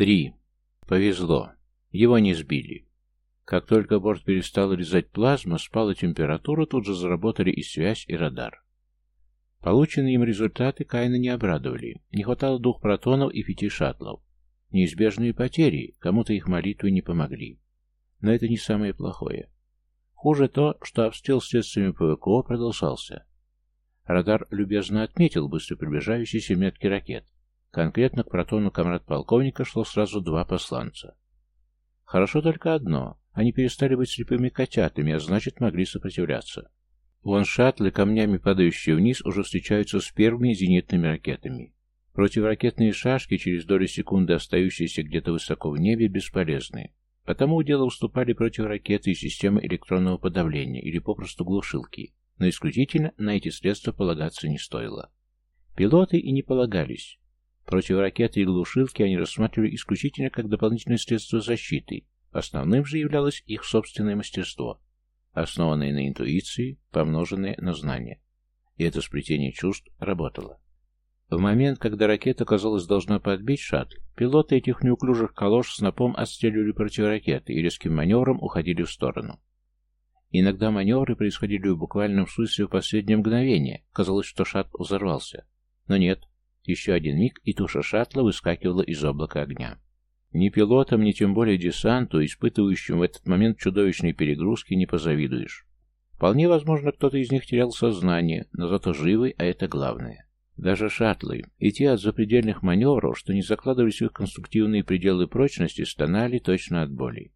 Три. Повезло. Его не сбили. Как только борт перестал резать плазма, спала температура, тут же заработали и связь, и радар. Полученные им результаты Кайна не обрадовали. Не хватало двух протонов и пяти шаттлов. Неизбежные потери, кому-то их молитвы не помогли. Но это не самое плохое. Хуже то, что обстрел средствами ПВКО продолжался. Радар любезно отметил быстро приближающиеся метки ракет. Конкретно к протону комрад полковника шло сразу два посланца. Хорошо только одно. Они перестали быть слепыми котятами, а значит, могли сопротивляться. Вон шаттлы, камнями падающие вниз, уже встречаются с первыми зенитными ракетами. Противоракетные шашки, через доли секунды остающиеся где-то высоко в небе, бесполезны. Потому у дела уступали противоракеты и системы электронного подавления или попросту глушилки, но исключительно на эти средства полагаться не стоило. Пилоты и не полагались. Противоракеты и глушилки они рассматривали исключительно как дополнительное средство защиты, основным же являлось их собственное мастерство, основанное на интуиции, помноженное на знания. И это сплетение чувств работало. В момент, когда ракета, казалось, должна подбить шаттл, пилоты этих неуклюжих калош снопом отстреливали противоракеты и резким маневром уходили в сторону. Иногда маневры происходили в буквальном смысле в последнее мгновение. Казалось, что шаттл взорвался. Но нет. Еще один миг, и туша шаттла выскакивала из облака огня. Ни пилотам, ни тем более десанту, испытывающим в этот момент чудовищные перегрузки, не позавидуешь. Вполне возможно, кто-то из них терял сознание, но зато живый, а это главное. Даже шаттлы, и те от запредельных маневров, что не закладывались в их конструктивные пределы прочности, стонали точно от боли.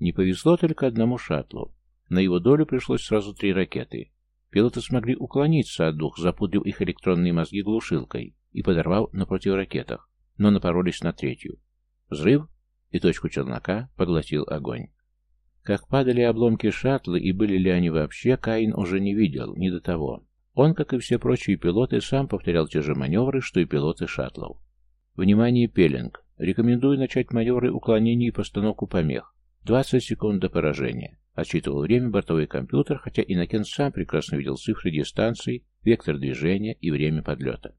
Не повезло только одному шаттлу. На его долю пришлось сразу три ракеты. Пилоты смогли уклониться от двух, запудрив их электронные мозги глушилкой и подорвав на противоракетах, но напоролись на третью. Взрыв, и точку челнока поглотил огонь. Как падали обломки шаттла и были ли они вообще, Каин уже не видел, не до того. Он, как и все прочие пилоты, сам повторял те же маневры, что и пилоты шаттлов. Внимание, пеленг. Рекомендую начать маневры уклонения и постановку помех. 20 секунд до поражения. Отсчитывал время бортовой компьютер, хотя Иннокен сам прекрасно видел цифры дистанции, вектор движения и время подлета.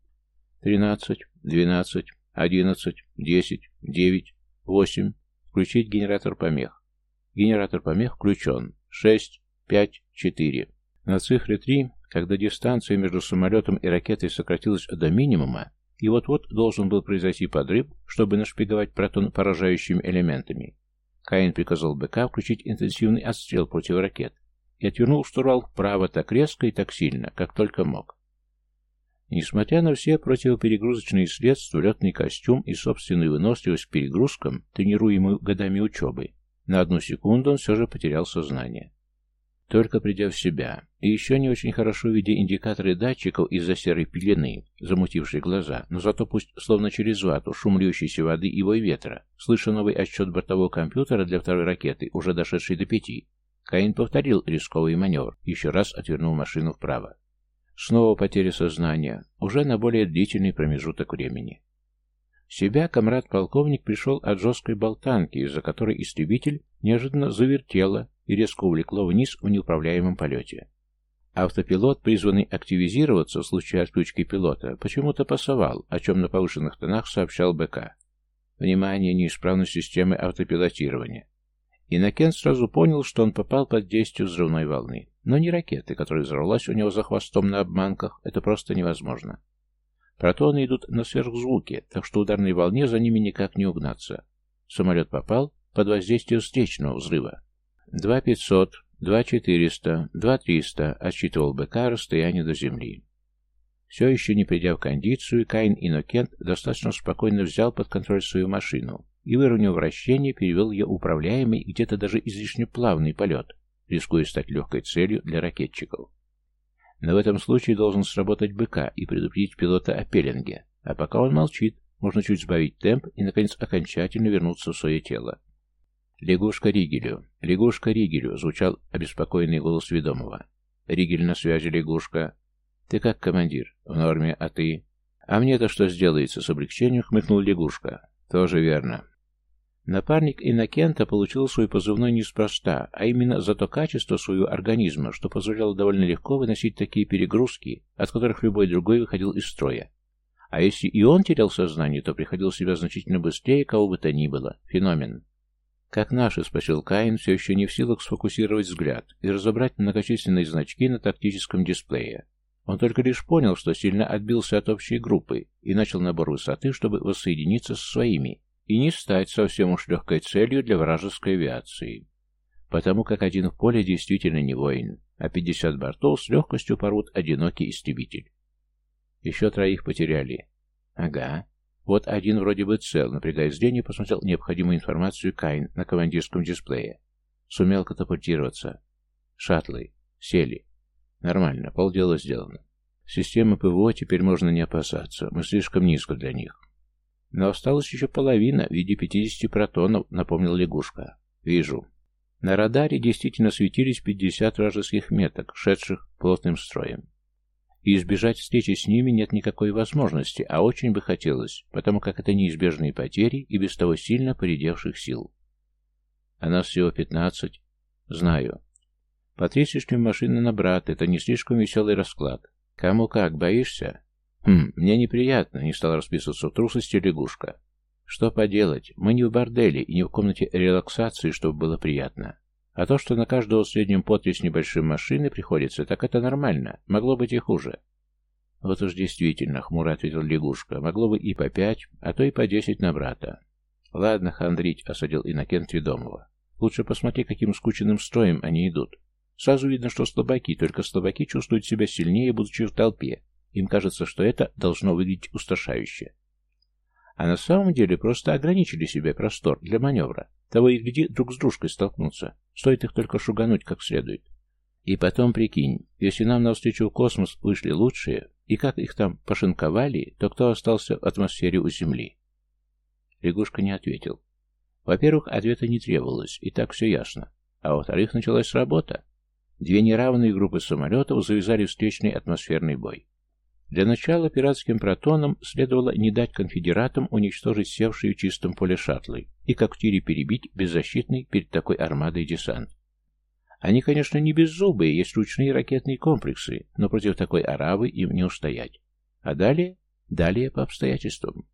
13, 12, 11, 10, 9, 8. Включить генератор помех. Генератор помех включен. 6, 5, 4. На цифре 3 когда дистанция между самолетом и ракетой сократилась до минимума, и вот-вот должен был произойти подрыв, чтобы нашпиговать протон поражающими элементами, Каин приказал БК включить интенсивный отстрел против ракет и отвернул штурвал вправо так резко и так сильно, как только мог. Несмотря на все противоперегрузочные средства, летный костюм и собственную выносливость к перегрузкам, тренируемую годами учебы, на одну секунду он все же потерял сознание. Только придя в себя, и еще не очень хорошо видя индикаторы датчиков из-за серой пелены, замутившей глаза, но зато пусть словно через вату, шум льющейся воды и вой ветра, слыша новый отсчет бортового компьютера для второй ракеты, уже дошедшей до пяти, Каин повторил рисковый маневр, еще раз отвернул машину вправо. Снова потеря сознания, уже на более длительный промежуток времени. В себя комрад-полковник пришел от жесткой болтанки, из-за которой истребитель неожиданно завертело и резко увлекло вниз в неуправляемом полете. Автопилот, призванный активизироваться в случае отключки пилота, почему-то пасовал, о чем на повышенных тонах сообщал БК. Внимание, неисправность системы автопилотирования. Иннокен сразу понял, что он попал под действие взрывной волны. Но не ракеты, которая взорвалась у него за хвостом на обманках, это просто невозможно. Протоны идут на сверхзвуке, так что ударной волне за ними никак не угнаться. Самолет попал под воздействие встречного взрыва. 2500, 2400, 2300 отсчитывал БК расстояние до земли. Все еще не придя в кондицию, Каин Иннокент достаточно спокойно взял под контроль свою машину и, выровняв вращение, перевел ее управляемый где-то даже излишне плавный полет, рискуя стать легкой целью для ракетчиков. Но в этом случае должен сработать БК и предупредить пилота о пеленге, а пока он молчит, можно чуть сбавить темп и, наконец, окончательно вернуться в свое тело. «Лягушка Ригелю! Лягушка Ригелю!» — звучал обеспокоенный голос ведомого. «Ригель на связи, лягушка!» «Ты как, командир? В норме, а ты?» «А мне-то что сделается?» — с облегчением хмыкнул лягушка. «Тоже верно». Напарник Иннокента получил свой позывной неспроста, а именно за то качество своего организма, что позволяло довольно легко выносить такие перегрузки, от которых любой другой выходил из строя. А если и он терял сознание, то приходил в себя значительно быстрее кого бы то ни было. Феномен. «Как наши?» — спросил Каин, все еще не в силах сфокусировать взгляд и разобрать многочисленные значки на тактическом дисплее. Он только лишь понял, что сильно отбился от общей группы и начал набор высоты, чтобы воссоединиться со своими и не стать совсем уж легкой целью для вражеской авиации. Потому как один в поле действительно не воин, а 50 бортов с легкостью порвут одинокий истребитель. Еще троих потеряли. Ага. Вот один вроде бы цел, напрягая зрение, посмотрел необходимую информацию Кайн на командирском дисплее. Сумел катапультироваться. Шаттлы. Сели. Нормально, полдела сделано. Системы ПВО теперь можно не опасаться, мы слишком низко для них. Но осталась еще половина в виде 50 протонов, напомнил лягушка. Вижу. На радаре действительно светились 50 вражеских меток, шедших плотным строем и избежать встречи с ними нет никакой возможности, а очень бы хотелось, потому как это неизбежные потери и без того сильно поредевших сил. А нас всего пятнадцать. Знаю. По три с лишним машины на брат, это не слишком веселый расклад. Кому как, боишься? Хм, мне неприятно, не стал расписываться в трусости лягушка. Что поделать, мы не в борделе и не в комнате релаксации, чтобы было приятно. А то, что на каждого в среднем по с небольшим машины приходится, так это нормально. Могло быть и хуже. Вот уж действительно, хмуро ответил лягушка. Могло бы и по пять, а то и по десять на брата. Ладно, хандрить, осадил Иннокент Ведомого. Лучше посмотри, каким скученным строем они идут. Сразу видно, что слабаки, только слабаки чувствуют себя сильнее, будучи в толпе. Им кажется, что это должно выглядеть устрашающе. А на самом деле просто ограничили себе простор для маневра. Того и гляди, друг с дружкой столкнуться. Стоит их только шугануть как следует. И потом прикинь, если нам навстречу в космос вышли лучшие, и как их там пошинковали, то кто остался в атмосфере у Земли? Лягушка не ответил. Во-первых, ответа не требовалось, и так все ясно. А во-вторых, началась работа. Две неравные группы самолетов завязали встречный атмосферный бой. Для начала пиратским протонам следовало не дать конфедератам уничтожить севшие в чистом поле шаттлы и как в тире перебить беззащитный перед такой армадой десант. Они, конечно, не беззубые, есть ручные ракетные комплексы, но против такой аравы им не устоять. А далее? Далее по обстоятельствам.